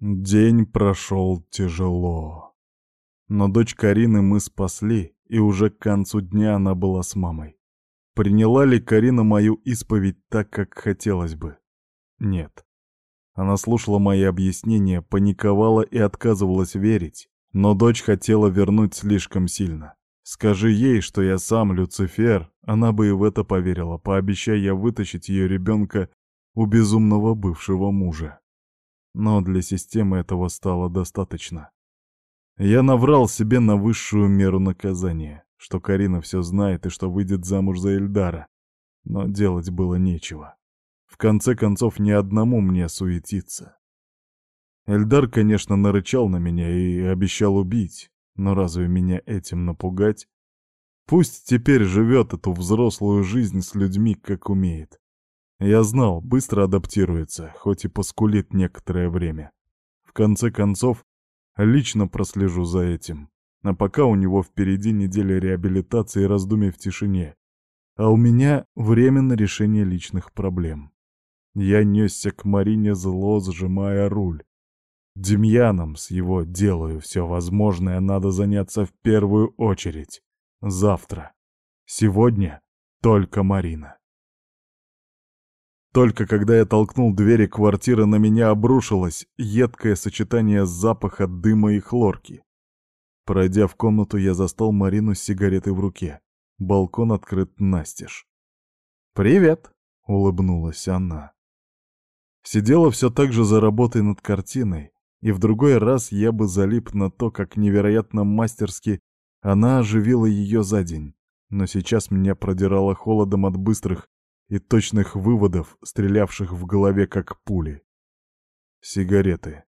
День прошел тяжело. Но дочь Карины мы спасли, и уже к концу дня она была с мамой. Приняла ли Карина мою исповедь так, как хотелось бы? Нет. Она слушала мои объяснения, паниковала и отказывалась верить, но дочь хотела вернуть слишком сильно. Скажи ей, что я сам Люцифер, она бы и в это поверила, пообещая я вытащить ее ребенка у безумного бывшего мужа. Но для системы этого стало достаточно. Я наврал себе на высшую меру наказания, что Карина все знает и что выйдет замуж за Эльдара. Но делать было нечего. В конце концов, ни одному мне суетиться. Эльдар, конечно, нарычал на меня и обещал убить, но разве меня этим напугать? Пусть теперь живет эту взрослую жизнь с людьми, как умеет. Я знал, быстро адаптируется, хоть и поскулит некоторое время. В конце концов, Лично прослежу за этим. А пока у него впереди неделя реабилитации и раздумий в тишине. А у меня время на решение личных проблем. Я несся к Марине зло, сжимая руль. Демьяном с его «делаю все возможное» надо заняться в первую очередь. Завтра. Сегодня только Марина. Только когда я толкнул двери квартиры, на меня обрушилось едкое сочетание запаха дыма и хлорки. Пройдя в комнату, я застал Марину с сигаретой в руке. Балкон открыт настежь. «Привет!» — улыбнулась она. Сидела все так же за работой над картиной, и в другой раз я бы залип на то, как невероятно мастерски она оживила ее за день. Но сейчас меня продирало холодом от быстрых и точных выводов, стрелявших в голове как пули. Сигареты,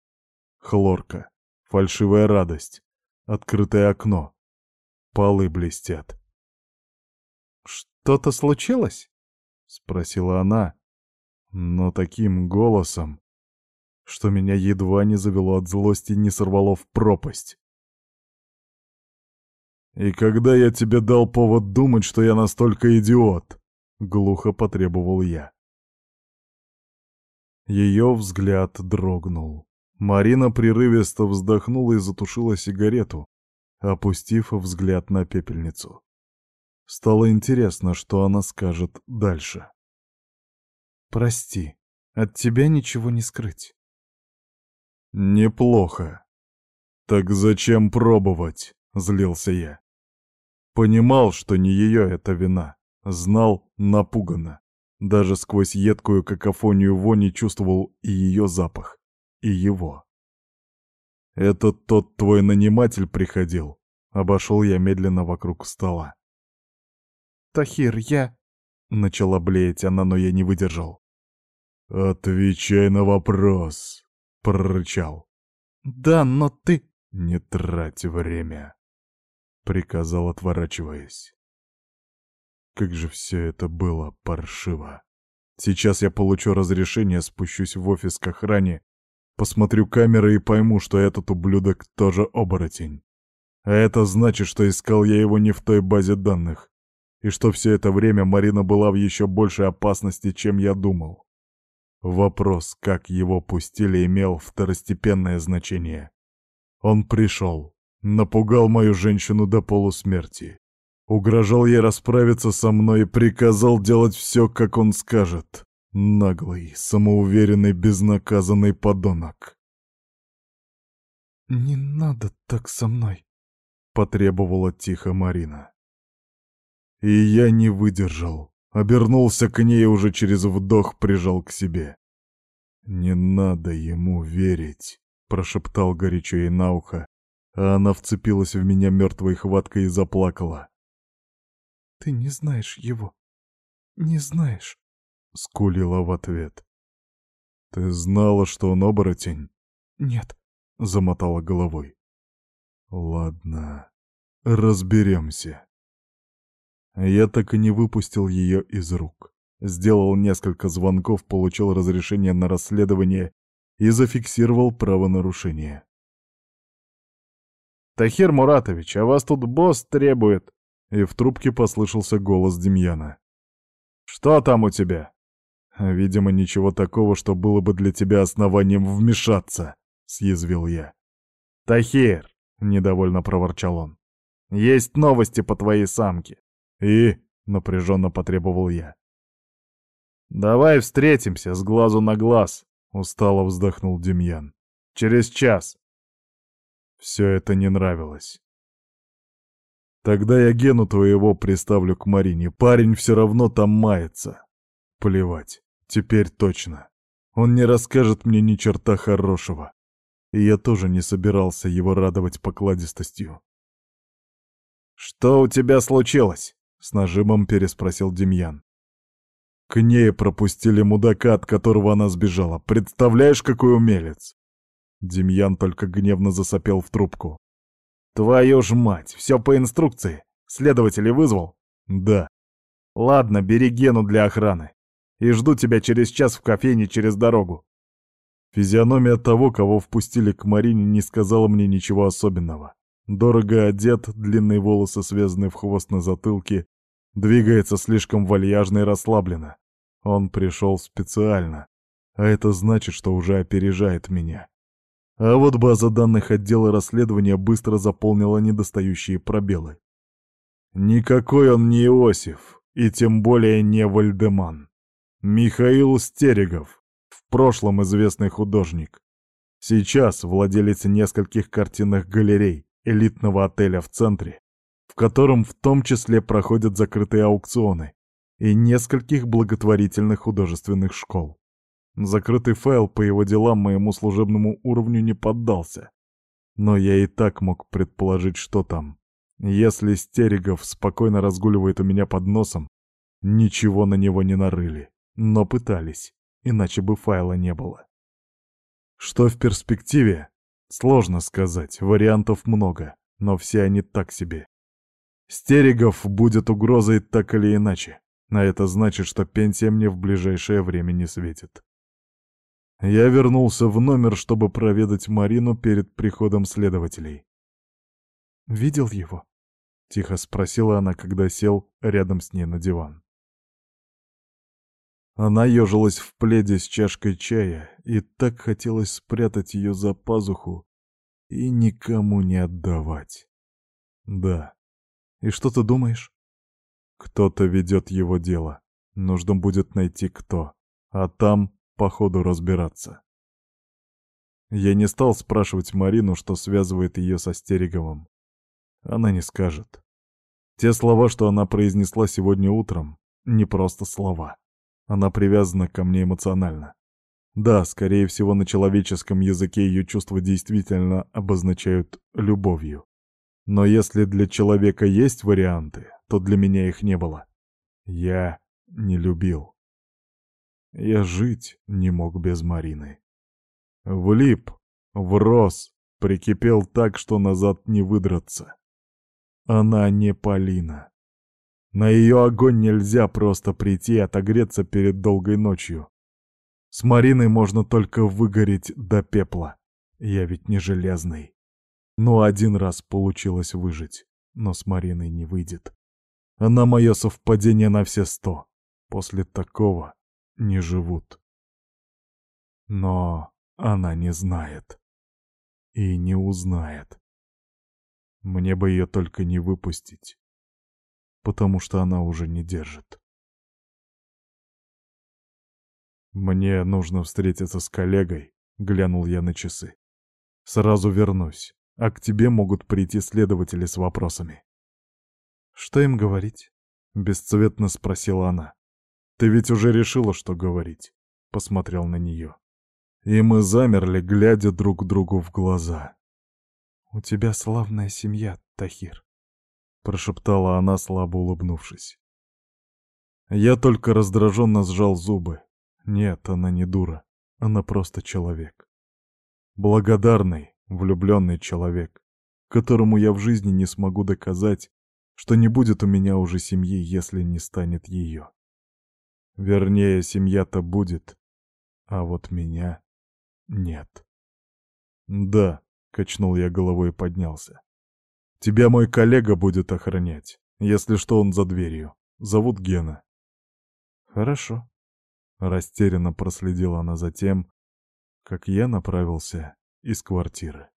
хлорка, фальшивая радость, открытое окно, полы блестят. «Что-то случилось?» — спросила она, но таким голосом, что меня едва не завело от злости, не сорвало в пропасть. «И когда я тебе дал повод думать, что я настолько идиот?» Глухо потребовал я. Ее взгляд дрогнул. Марина прерывисто вздохнула и затушила сигарету, опустив взгляд на пепельницу. Стало интересно, что она скажет дальше. «Прости, от тебя ничего не скрыть». «Неплохо. Так зачем пробовать?» — злился я. Понимал, что не ее это вина. Знал напуганно. Даже сквозь едкую какофонию вони чувствовал и ее запах, и его. «Это тот твой наниматель приходил?» Обошел я медленно вокруг стола. «Тахир, я...» — начала блеять она, но я не выдержал. «Отвечай на вопрос!» — прорычал. «Да, но ты...» «Не трать время!» — приказал, отворачиваясь. Как же все это было паршиво. Сейчас я получу разрешение, спущусь в офис к охране, посмотрю камеры и пойму, что этот ублюдок тоже оборотень. А это значит, что искал я его не в той базе данных, и что все это время Марина была в еще большей опасности, чем я думал. Вопрос, как его пустили, имел второстепенное значение. Он пришел, напугал мою женщину до полусмерти. Угрожал ей расправиться со мной и приказал делать все, как он скажет. Наглый, самоуверенный, безнаказанный подонок. «Не надо так со мной», — потребовала тихо Марина. И я не выдержал. Обернулся к ней и уже через вдох прижал к себе. «Не надо ему верить», — прошептал горячо ей на ухо, а она вцепилась в меня мертвой хваткой и заплакала. «Ты не знаешь его. Не знаешь», — скулила в ответ. «Ты знала, что он оборотень?» «Нет», — замотала головой. «Ладно, разберемся». Я так и не выпустил ее из рук. Сделал несколько звонков, получил разрешение на расследование и зафиксировал правонарушение. «Тахир Муратович, а вас тут босс требует», и в трубке послышался голос Демьяна. «Что там у тебя?» «Видимо, ничего такого, что было бы для тебя основанием вмешаться», — съязвил я. «Тахир!» — недовольно проворчал он. «Есть новости по твоей самке». «И?» — напряженно потребовал я. «Давай встретимся с глазу на глаз», — устало вздохнул Демьян. «Через час». Все это не нравилось. Тогда я Гену твоего приставлю к Марине. Парень все равно там мается. Плевать. Теперь точно. Он не расскажет мне ни черта хорошего. И я тоже не собирался его радовать покладистостью. «Что у тебя случилось?» — с нажимом переспросил Демьян. К ней пропустили мудака, от которого она сбежала. Представляешь, какой умелец? Демьян только гневно засопел в трубку. «Твою ж мать, все по инструкции. Следователей вызвал?» «Да». «Ладно, бери Гену для охраны. И жду тебя через час в кофейне через дорогу». Физиономия того, кого впустили к Марине, не сказала мне ничего особенного. Дорого одет, длинные волосы связаны в хвост на затылке, двигается слишком вальяжно и расслабленно. Он пришел специально, а это значит, что уже опережает меня. А вот база данных отдела расследования быстро заполнила недостающие пробелы. Никакой он не Иосиф, и тем более не Вальдеман. Михаил Стерегов, в прошлом известный художник. Сейчас владелец нескольких картинных галерей, элитного отеля в центре, в котором в том числе проходят закрытые аукционы, и нескольких благотворительных художественных школ. Закрытый файл по его делам моему служебному уровню не поддался. Но я и так мог предположить, что там. Если Стерегов спокойно разгуливает у меня под носом, ничего на него не нарыли. Но пытались, иначе бы файла не было. Что в перспективе? Сложно сказать, вариантов много, но все они так себе. Стерегов будет угрозой так или иначе, а это значит, что пенсия мне в ближайшее время не светит. Я вернулся в номер, чтобы проведать Марину перед приходом следователей. «Видел его?» — тихо спросила она, когда сел рядом с ней на диван. Она ежилась в пледе с чашкой чая, и так хотелось спрятать ее за пазуху и никому не отдавать. Да. И что ты думаешь? Кто-то ведет его дело. Нужно будет найти кто. А там по ходу разбираться. Я не стал спрашивать Марину, что связывает ее со Стереговым. Она не скажет. Те слова, что она произнесла сегодня утром, не просто слова. Она привязана ко мне эмоционально. Да, скорее всего, на человеческом языке ее чувства действительно обозначают любовью. Но если для человека есть варианты, то для меня их не было. Я не любил. Я жить не мог без Марины. Влип, врос, прикипел так, что назад не выдраться. Она не Полина. На ее огонь нельзя просто прийти и отогреться перед долгой ночью. С Мариной можно только выгореть до пепла. Я ведь не железный. Ну, один раз получилось выжить, но с Мариной не выйдет. Она мое совпадение на все сто. После такого не живут. Но она не знает. И не узнает. Мне бы ее только не выпустить, потому что она уже не держит. Мне нужно встретиться с коллегой, глянул я на часы. Сразу вернусь, а к тебе могут прийти следователи с вопросами. Что им говорить? Бесцветно спросила она. «Ты ведь уже решила, что говорить?» — посмотрел на нее. И мы замерли, глядя друг другу в глаза. «У тебя славная семья, Тахир», — прошептала она, слабо улыбнувшись. Я только раздраженно сжал зубы. Нет, она не дура. Она просто человек. Благодарный, влюбленный человек, которому я в жизни не смогу доказать, что не будет у меня уже семьи, если не станет ее. Вернее, семья-то будет, а вот меня нет. Да, качнул я головой и поднялся. Тебя мой коллега будет охранять. Если что, он за дверью. Зовут Гена. Хорошо. Растерянно проследила она за тем, как я направился из квартиры.